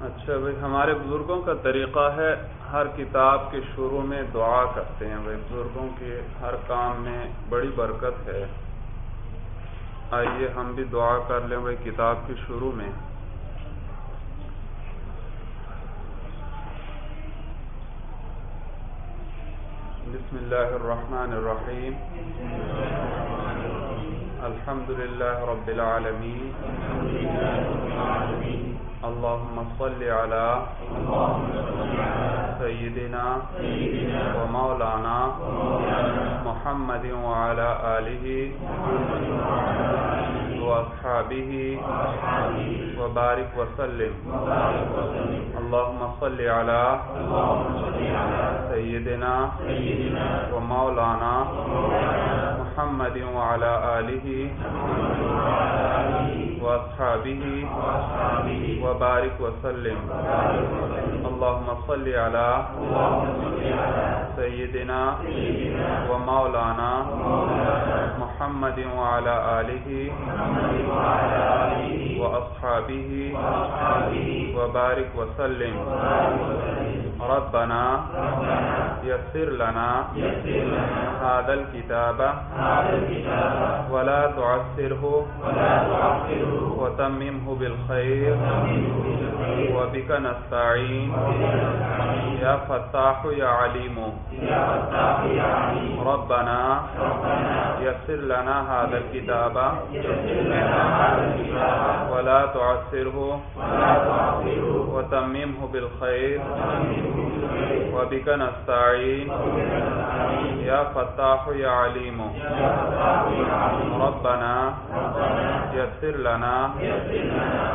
اچھا بھائی، ہمارے بزرگوں کا طریقہ ہے ہر کتاب کے شروع میں دعا کرتے ہیں۔ بھائی، بزرگوں کے ہر کام میں بڑی برکت ہے۔ آئیے، ہم بھی دعا کر لیں بھائی کتاب کے شروع میں۔ بسم اللہ الرحمن الرحیم۔ الحمد للہ رب العالمین۔ اللهم صل على سيدنا ومولانا محمد وعلى آله وأصحابه وبارك وسلم. اللهم صل على سيدنا ومولانا محمد وعلى آله وأصحابه وبارك وسلم. اللهم صل على سيدنا ومولانا محمد وعلى آله وأصحابه وبارك وسلم. ربنا يسر لنا هذا الكتاب ولا تعسره وتممه بالخير وبك نستعين يا فتاح يا عليم ربنا يسر لنا هذا الكتاب ولا تعسره وتممه بالخير وبك نستعين. يا فتاح يا عليم. ربنا يسر لنا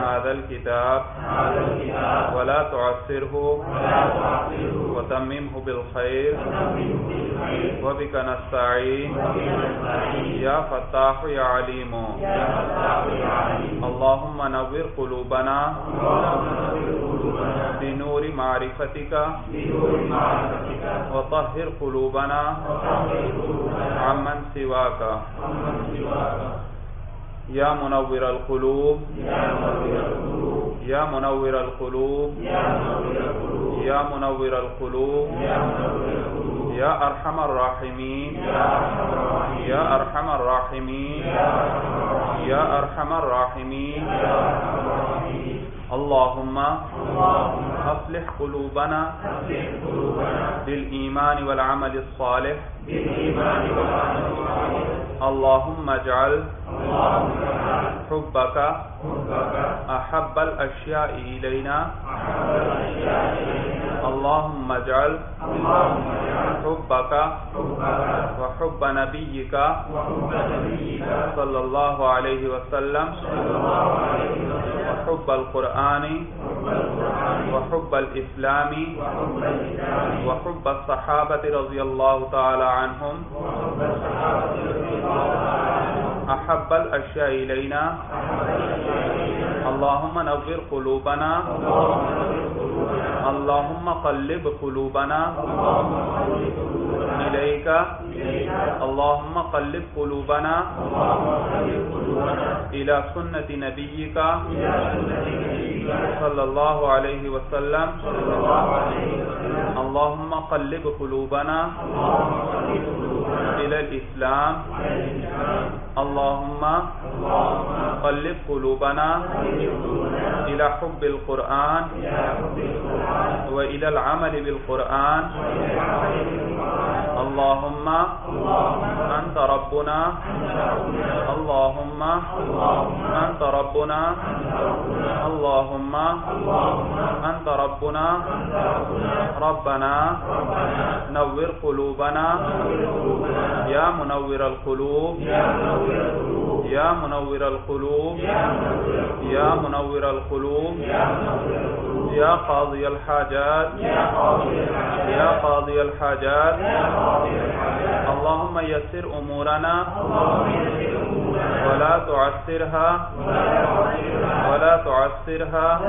هذا الكتاب ولا تعسره وتممه بالخير. وبك نستعين. يا فتاح يا عليم. اللهم نور قلوبنا معرفتك وطهر قلوبنا عمن سواك یا منور القلوب یا منور القلوب یا منور القلوب یا ارحم الراحمین یا ارحم الراحمین یا ارحم الراحمین اللهم اصلح قلوبنا بالإيمان والعمل الصالح اللهم اجعل حبك أحب الأشياء إلينا اللهم اجعل حبك وحب نبيك صلى الله عليه وسلم وحب القرآن، وحب الإسلام، وحب الصحابة رضي الله تعالى عنهم، أحب الأشياء إلينا. اللهم نور قلوبنا، اللهم قلب قلوبنا إليك. اللهم قلب قلوبنا إلى سنة نبيك صلى الله عليه وسلم. اللهم قلب قلوبنا إلى الإسلام. اللهم قلب قلوبنا إلى حب القرآن وإلى العمل بالقرآن. اللهم أنت ربنا اللهم أنت ربنا اللهم أنت ربنا ربنا نور قلوبنا يا منور القلوب يا منور القلوب يا منور القلوب يا قاضي الحاجات يا قاضي الحاجات. اللهم يسر أمورنا. ولا تعسرها. ولا تعسرها.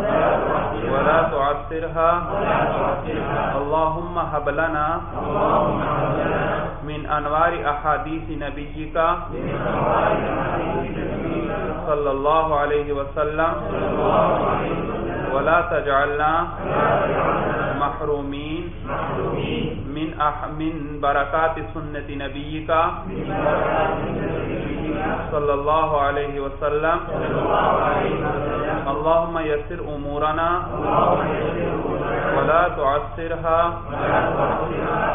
ولا تعسرها. اللهم هب لنا من انوار احادیث نبیك صلی اللہ علیہ وسلم. ولا تجعلنا محرومين من من بركات سنة نبيك صلى الله عليه وسلم. اللهم يسر أمورنا ولا تعسرها.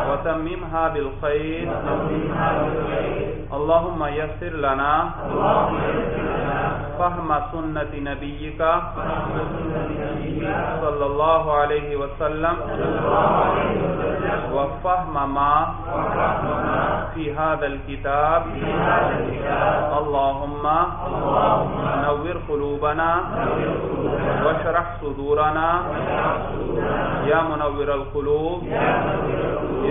وتممها بالخير اللهم يسر لنا. فهم سنة نبيك صلى الله عليه وسلم وفهم ما في هذا الكتاب اللهم نور قلوبنا واشرح صدورنا يا منور القلوب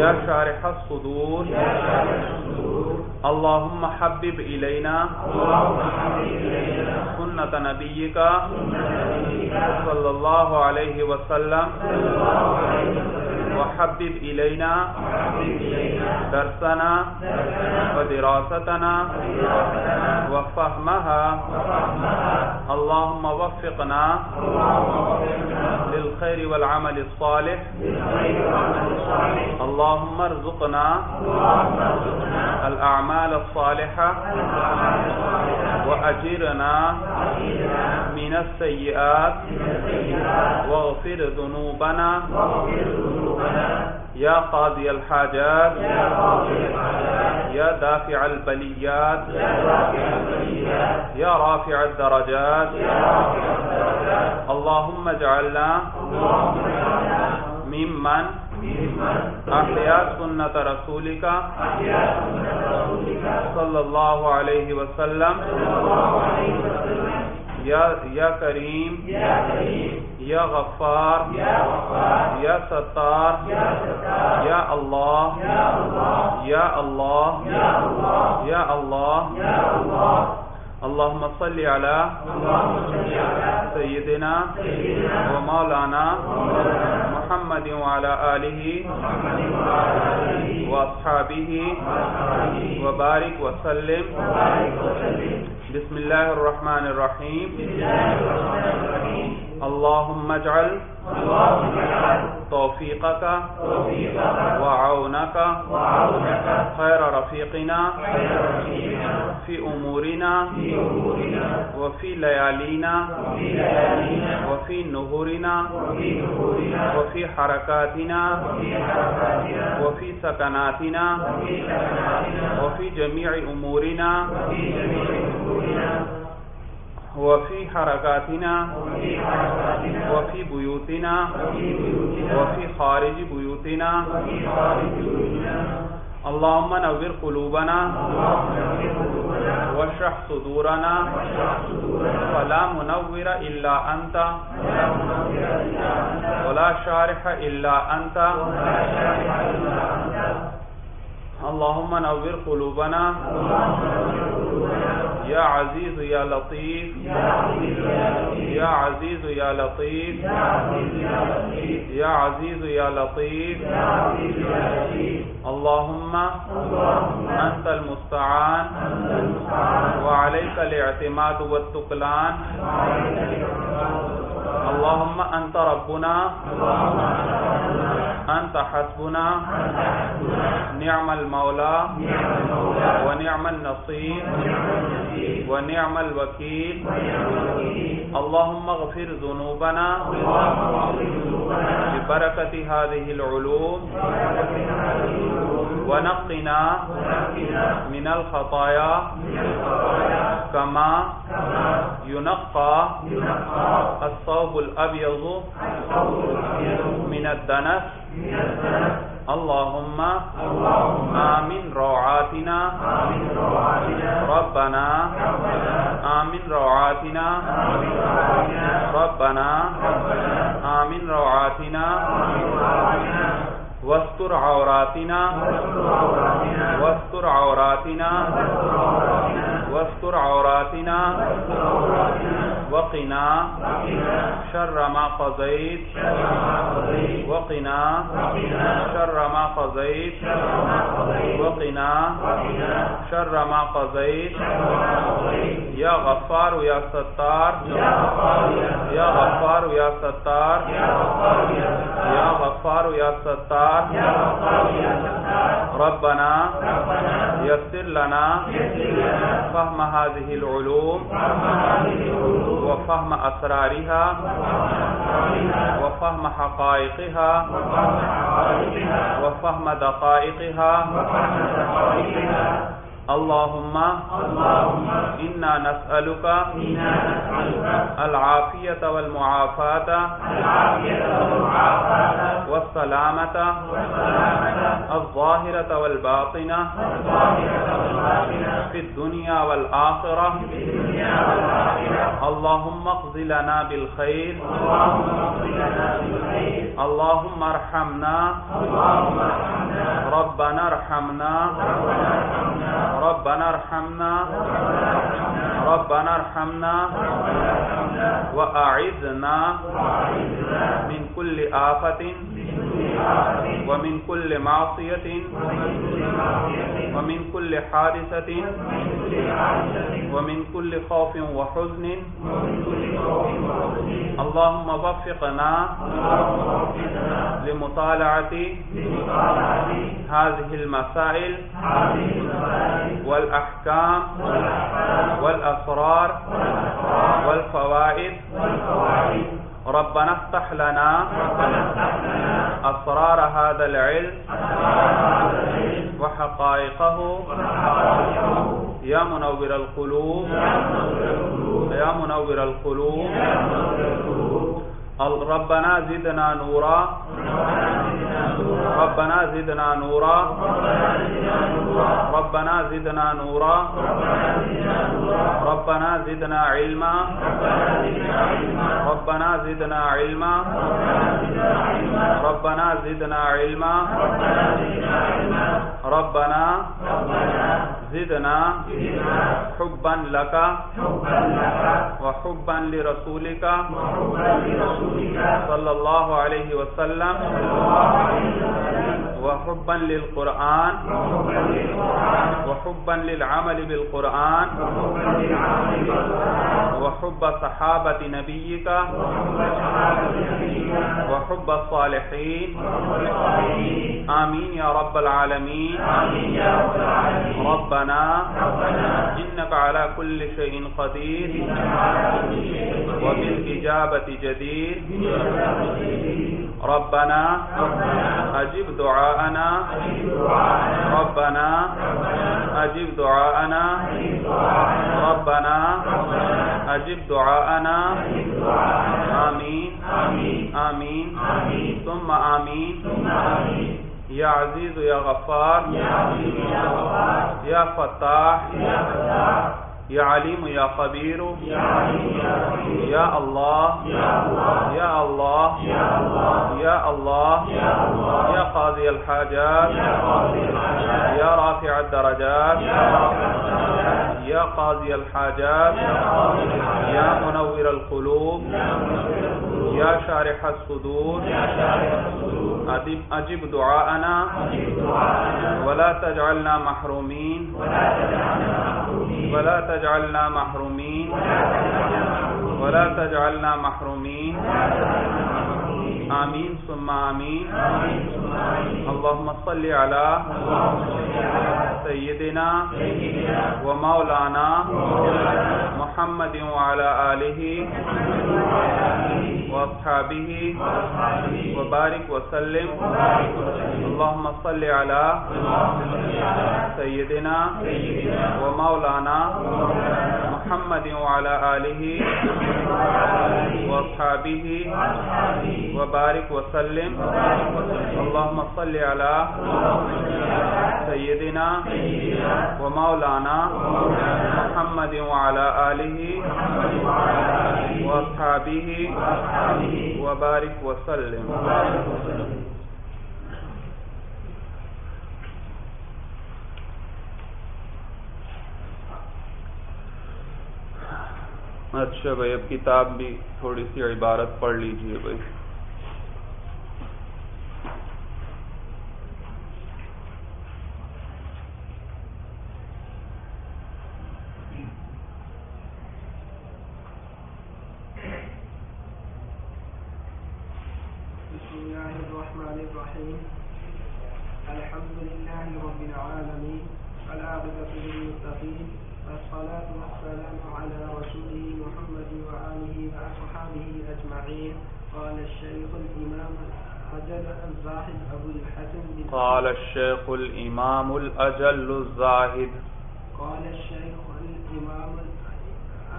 يا شارح الصدور اللهم حبب إلينا سنة نبيك صلى الله عليه وسلم وحبب إلينا درسنا، ودراستنا، وفهمها، اللهم وفقنا للخير والعمل الصالح، اللهم ارزقنا الأعمال الصالحة، وأجرنا من السيئات، واغفر ذنوبنا يا قاضي الحاجات، يا دافع البليات، يا رافع الدرجات، اللهم اجعلنا ممن احيا سنة رسولك صلى الله عليه وسلم. یا کریم یا غفار یا ستار یا اللہ یا اللہ یا اللہ اللهم صل على سيدنا ومولانا محمد وعلى آله وأصحابه وبارك وسلم بسم الله الرحمن الرحيم اللهم اجعل توفيقك وعونك خير رفيقنا في أمورنا وفي ليالينا وفي نهورنا وفي حركاتنا وفي سكناتنا وفي جميع أمورنا وفي حركاتنا وفي بيوتنا وفي خارج بيوتنا اللهم نور قلوبنا واشرح صدورنا، فلا منور إلا أنت ولا شارح إلا أنت اللهم نور قلوبنا يا عزيز يا لطيف يا عزيز يا لطيف يا عزيز يا لطيف اللهم أنت المستعان. وعليك الاعتماد والتقلان اللهم أنت ربنا. أنت حسبنا. نعم المولى. ونعم النصير. ونعم الوكيل. اللهم اغفر ذنوبنا. ببركة هذه العلوم. ونقنا من الخطايا. كما ينقى الصوب الأبيض من الدنس. اللهم آمن روعاتنا. ربنا آمن روعاتنا. ربنا آمن روعاتنا. واستر عوراتنا. واستر عوراتنا. واستر عوراتنا وقنا شر ما قضيت وقنا شر ما قضيت وقنا شر ما قضيت يا غفار يا ستار يا غفار يا ستار يا غفار يا ستار ربنا يسر لنا فهم هذه العلوم وفهم أسرارها وفهم حقائقها وفهم دقائقها اللهم إنا نسألك العافية والمعافاة والسلامة الظاهرة والباطنة في الدنيا والآخرة اللهم اقض لنا بالخير اللهم ارحمنا ربنا ارحمنا. ربنا ارحمنا. ربنا ارحمنا. واعذنا من كل آفة. ومن كل معصية، ومن كل حادثة، ومن كل خوف وحزن. اللهم وفقنا لمطالعة هذه المسائل والأحكام والأسرار والفوائد. ربنا افتح لنا أسرار هذا العلم وحقائقه يا منور القلوب يا منور القلوب ربنا زدنا نورا ربنا زدنا نورا. ربنا زدنا نورا. ربنا زدنا علما. ربنا زدنا علما. ربنا زدنا علما. ربنا زدنا حبا لك وحبا لرسولك وحبا لرسولك. صلى الله عليه وسلم وحبا للقرآن وحبا للعمل بالقرآن وحب صحابة نبيك وحب الصالحين آمين يا رب العالمين ربنا إنك على كل شيء قدير وبالإجابة جدير ربنا أجب دعاءنا. ربنا أجب دعاءنا. ربنا أجب دعاءنا. آمين. آمين. ثم آمين. يا عزيز يا غفار. يا فتاح. يا عليم يا خبير يا الله. يا الله. يا الله. يا قاضي الحاجات. يا رافع الدرجات. يا قاضي الحاجات. يا منور القلوب. يا شارح الصدور. أجب دعاءنا. ولا تجعلنا محرومين. ولا تجعلنا محرومين ولا تجعلنا محرومين آمين ثم آمين اللهم صل على سيدنا ومولانا محمد وعلى آله وأصحابه وبارك وسلم. اللهم صل على سيدنا ومولانا محمد وعلى آله وأصحابه وبارك وسلم. اللهم صل على سيدنا ومولانا محمد وعلى آله وأصحابه وبارك وسلم. اچھا بھائی اب کتاب بھی تھوڑی سی عبارت پڑھ لیجیے بھائی۔ قال الشيخ الإمام الأجل الزاهد. قال الشيخ الإمام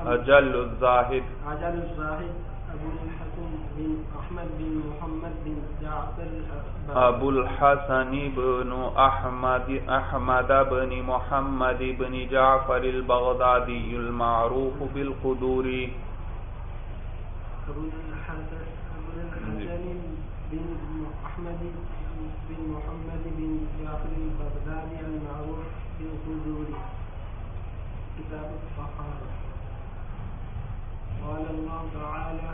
أجل الزاهد. أجل الزاهد أبو الحسن بن أحمد بن محمد بن جعفر أبو الحسن بن أحمد أحمد بن محمد بن جعفر البغدادي المعروف بالقدوري أبو الحسن بن أحمد بن محمد بن جعفر البغدادي المعروف بالقدوري كتاب الطهارة. قال الله تعالى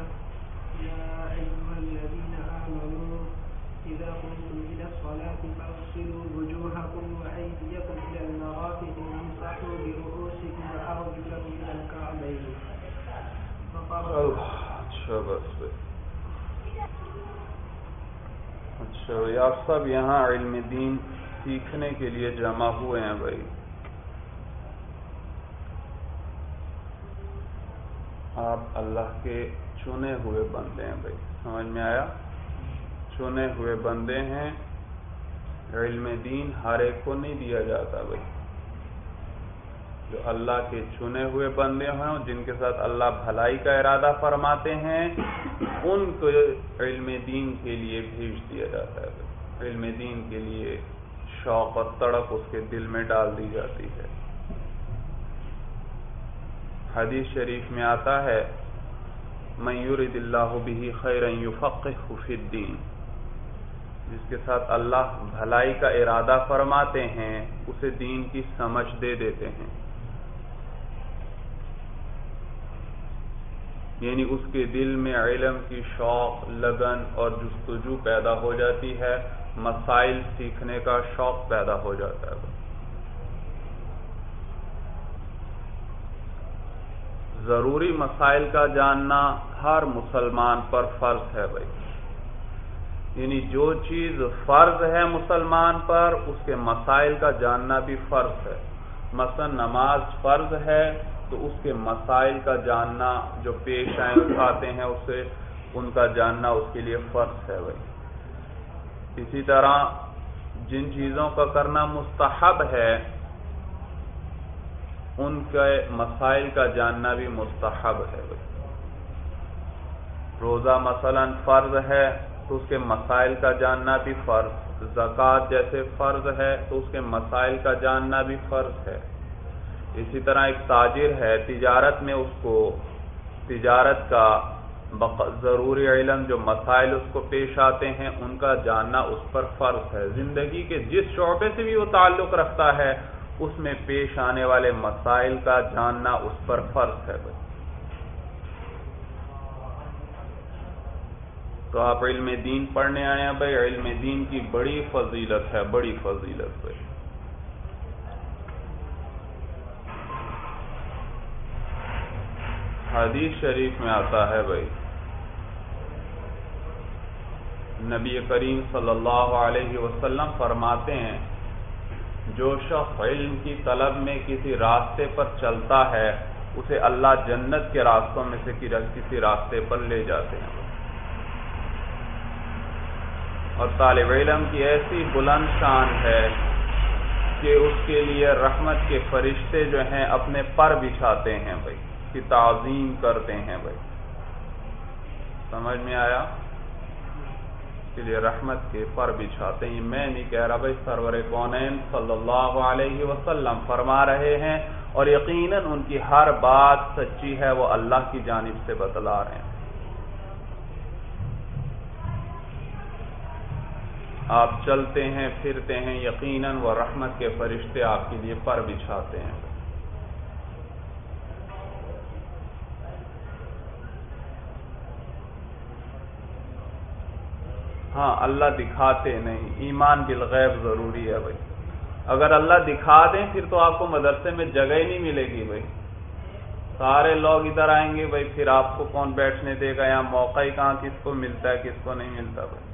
يا أيها الذين آمنوا إذا قمتم إلى الصلاة فاغسلوا وجوهكم وأيديكم إلى المرافق وامسحوا برؤوسكم وأرجلكم إلى الكعبين. اچھا بس اچھا آپ سب یہاں علم دین سیکھنے کے لیے جمع ہوئے ہیں بھائی۔ آپ اللہ کے چنے ہوئے بندے ہیں بھائی۔ سمجھ میں آیا؟ چنے ہوئے بندے ہیں۔ علم دین ہر ایک کو نہیں دیا جاتا بھائی۔ جو اللہ کے چنے ہوئے بندے ہوں جن کے ساتھ اللہ بھلائی کا ارادہ فرماتے ہیں، ان کو علم دین کے لیے بھیج دیا جاتا ہے۔ علم دین کے لیے شوق اور تڑپ اس کے دل میں ڈال دی جاتی ہے۔ حدیث شریف میں آتا ہے میورد اللہ بھی خیر فی الدین جس کے ساتھ اللہ بھلائی کا ارادہ فرماتے ہیں، اسے دین کی سمجھ دے دیتے ہیں۔ یعنی اس کے دل میں علم کی شوق، لگن اور جستجو پیدا ہو جاتی ہے، مسائل سیکھنے کا شوق پیدا ہو جاتا ہے۔ ضروری مسائل کا جاننا ہر مسلمان پر فرض ہے بھائی۔ یعنی جو چیز فرض ہے مسلمان پر، اس کے مسائل کا جاننا بھی فرض ہے۔ مثلا نماز فرض ہے تو اس کے مسائل کا جاننا جو پیش آئے اٹھاتے ہیں، اسے ان کا جاننا اس کے لیے فرض ہے بھائی۔ اسی طرح جن چیزوں کا کرنا مستحب ہے، ان کے مسائل کا جاننا بھی مستحب ہے بھائی۔ روزہ مثلا فرض ہے تو اس کے مسائل کا جاننا بھی فرض۔ زکوٰۃ جیسے فرض ہے تو اس کے مسائل کا جاننا بھی فرض ہے۔ اسی طرح ایک تاجر ہے، تجارت میں اس کو، تجارت کا ضروری علم جو مسائل اس کو پیش آتے ہیں، ان کا جاننا اس پر فرض ہے۔ زندگی کے جس شعبے سے بھی وہ تعلق رکھتا ہے، اس میں پیش آنے والے مسائل کا جاننا اس پر فرض ہے۔ بھائی تو آپ علم دین پڑھنے آئے ہیں، بھائی، علم دین کی بڑی فضیلت ہے، بڑی فضیلت بھائی حدیث شریف میں آتا ہے بھائی۔ نبی کریم صلی اللہ علیہ وسلم فرماتے ہیں، جو شخص علم کی طلب میں کسی راستے پر چلتا ہے، اسے اللہ جنت کے راستوں میں سے کسی راستے پر لے جاتے ہیں۔ اور طالب علم کی ایسی بلند شان ہے کہ اس کے لیے رحمت کے فرشتے جو ہیں، اپنے پر بچھاتے ہیں بھائی۔ کی تعظیم کرتے ہیں بھائی۔ سمجھ میں آیا؟ کے لیے رحمت کے پر بچھاتے ہیں۔ میں نہیں کہہ رہا بھائی، سرور کونین صلی اللہ علیہ وسلم فرما رہے ہیں اور یقیناً ان کی ہر بات سچی ہے، وہ اللہ کی جانب سے بتلا رہے ہیں۔ آپ چلتے ہیں، پھرتے ہیں، یقیناً وہ رحمت کے فرشتے آپ کے لیے پر بچھاتے ہیں۔ ہاں اللہ دکھاتے نہیں۔ ایمان بالغیب ضروری ہے بھائی۔ اگر اللہ دکھا دیں، پھر تو آپ کو مدرسے میں جگہ ہی نہیں ملے گی بھائی۔ سارے لوگ ادھر آئیں گے بھائی، پھر آپ کو کون بیٹھنے دے گا؟ یہاں موقع ہی کہاں کس کو ملتا ہے، کس کو نہیں ملتا بھائی۔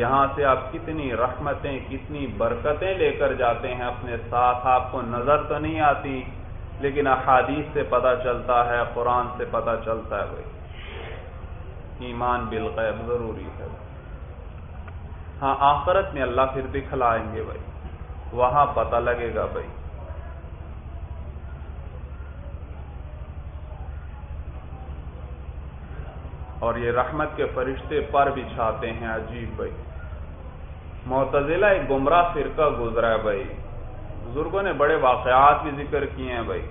یہاں سے آپ کتنی رحمتیں، کتنی برکتیں لے کر جاتے ہیں۔ اپنے ساتھ آپ کو نظر تو نہیں آتی، لیکن احادیث سے پتہ چلتا ہے، قرآن سے پتہ چلتا ہے بھائی۔ ایمان بالغیب ضروری ہے۔ ہاں آخرت میں اللہ پھر دکھلائیں گے بھائی۔ وہاں پتہ لگے گا بھائی۔ اور یہ رحمت کے فرشتے پر بچھاتے ہیں، عجیب بھائی۔ معتزلہ ایک گمراہ فرقہ گزرا ہے بھائی۔ بزرگوں نے بڑے واقعات بھی ذکر کیے ہیں بھائی۔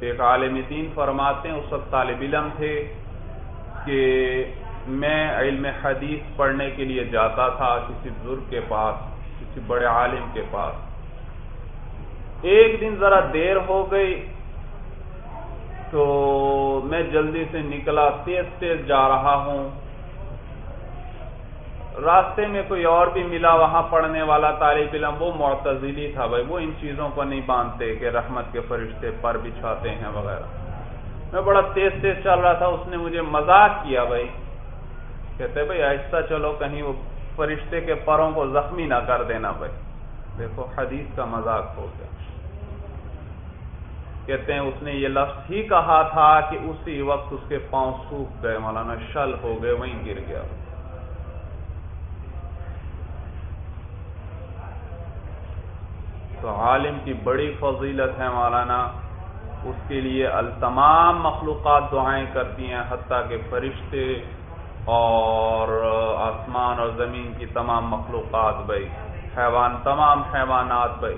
ایک عالم دین فرماتے ہیں، اس وقت طالب علم تھے کہ میں علم حدیث پڑھنے کے لیے جاتا تھا کسی بزرگ کے پاس، کسی بڑے عالم کے پاس۔ ایک دن ذرا دیر ہو گئی تو میں جلدی سے نکلا، تیز تیز جا رہا ہوں۔ راستے میں کوئی اور بھی ملا، وہاں پڑھنے والا طالب علم، وہ معتزلی تھا بھائی، وہ ان چیزوں کو نہیں باندھتے کہ رحمت کے فرشتے پر بچھاتے ہیں وغیرہ۔ میں بڑا تیز تیز چل رہا تھا، اس نے مجھے مزاق کیا بھائی۔ کہتے بھائی ایسا چلو، کہیں وہ فرشتے کے پروں کو زخمی نہ کر دینا بھائی۔ دیکھو، حدیث کا مذاق ہو گیا۔ کہتے ہیں، اس نے یہ لفظ ہی کہا تھا کہ اسی وقت اس کے پاؤں سوکھ گئے، مولانا شل ہو گئے، وہیں گر گیا۔ تو عالم کی بڑی فضیلت ہے مولانا، اس کے لیے التمام مخلوقات دعائیں کرتی ہیں، حتیٰ کہ فرشتے اور آسمان اور زمین کی تمام مخلوقات بھائی، حیوان، تمام حیوانات بھائی۔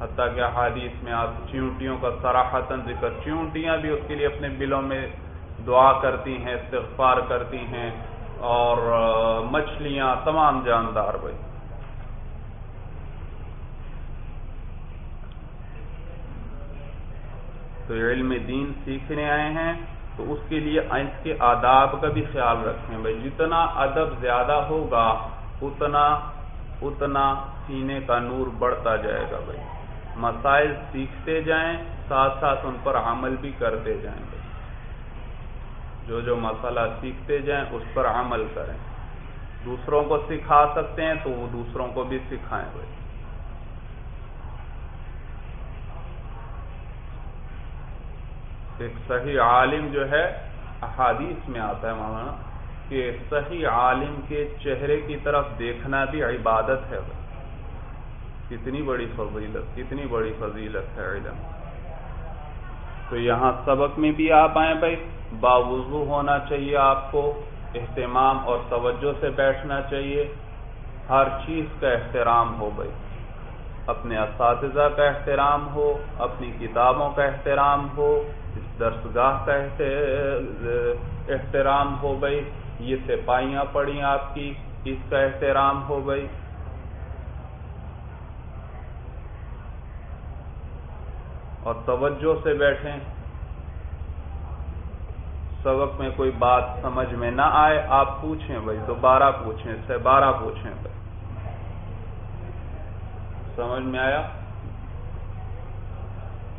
حتیٰ کہ حادیث میں آپ چیونٹیوں کا سراحتاً ذکر، چیونٹیاں بھی اس کے لیے اپنے بلوں میں دعا کرتی ہیں، استغفار کرتی ہیں اور مچھلیاں تمام جاندار بھائی۔ تو علم دین سیکھنے آئے ہیں، تو اس کے لیے اس کے آداب کا بھی خیال رکھیں۔ بھائی، جتنا ادب زیادہ ہوگا، اتنا اتنا سینے کا نور بڑھتا جائے گا بھائی۔ مسائل سیکھتے جائیں، ساتھ ساتھ ان پر عمل بھی کرتے جائیں بھائی۔ جو جو مسئلہ سیکھتے جائیں، اس پر عمل کریں۔ دوسروں کو سکھا سکتے ہیں، تو وہ دوسروں کو بھی سکھائیں بھائی۔ ایک صحیح عالم جو ہے، احادیث میں آتا ہے مولانا، کہ صحیح عالم کے چہرے کی طرف دیکھنا بھی عبادت ہے۔ کتنی بڑی فضیلت، کتنی بڑی فضیلت ہے علم۔ تو یہاں سبق میں بھی آپ آئیں بھائی، باوضو ہونا چاہیے آپ کو، اہتمام اور توجہ سے بیٹھنا چاہیے۔ ہر چیز کا احترام ہو بھائی۔ اپنے اساتذہ کا احترام ہو، اپنی کتابوں کا احترام ہو اس درسگاہ کا احترام ہو بھائی یہ سپاہیاں پڑی آپ کی، اس کا احترام ہو بھائی اور توجہ سے بیٹھیں۔ سبق میں کوئی بات سمجھ میں نہ آئے، آپ پوچھیں بھائی، دوبارہ پوچھیں سے بارہ پوچھیں بھائی۔ سمجھ میں آیا؟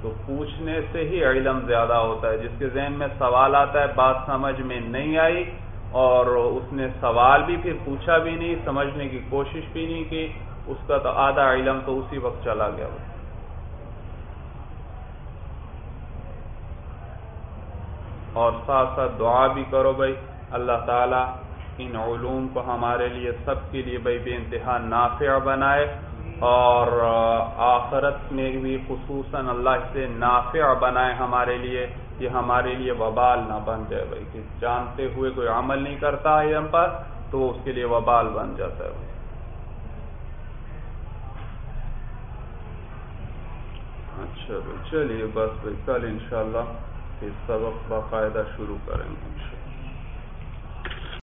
تو پوچھنے سے ہی علم زیادہ ہوتا ہے۔ جس کے ذہن میں سوال آتا ہے، بات سمجھ میں نہیں آئی اور اس نے سوال بھی پھر پوچھا بھی نہیں، سمجھنے کی کوشش بھی نہیں کی، اس کا تو آدھا علم تو اسی وقت چلا گیا۔ بھائی اور ساتھ ساتھ دعا بھی کرو بھائی۔ اللہ تعالیٰ ان علوم کو ہمارے لیے، سب کے لیے بھائی بے انتہا نافع بنائے۔ اور آخرت میں بھی خصوصاً اللہ سے نافع بنائے ہمارے لیے، یہ ہمارے لیے وبال نہ بن جائے بھائی، کہ جانتے ہوئے کوئی عمل نہیں کرتا ہے ہم پر، تو اس کے لیے وبال بن جاتا ہے بھائی۔ اچھا بھائی، چلیے بس بھائی، کل انشاءاللہ سبق باقاعدہ شروع کریں گے۔